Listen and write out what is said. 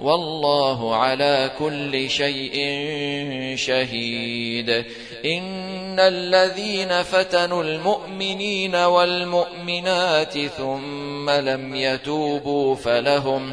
والله على كل شيء شهيد. إن الذين فتنوا المؤمنين والمؤمنات ثم لم يتوبوا فلهم فلهم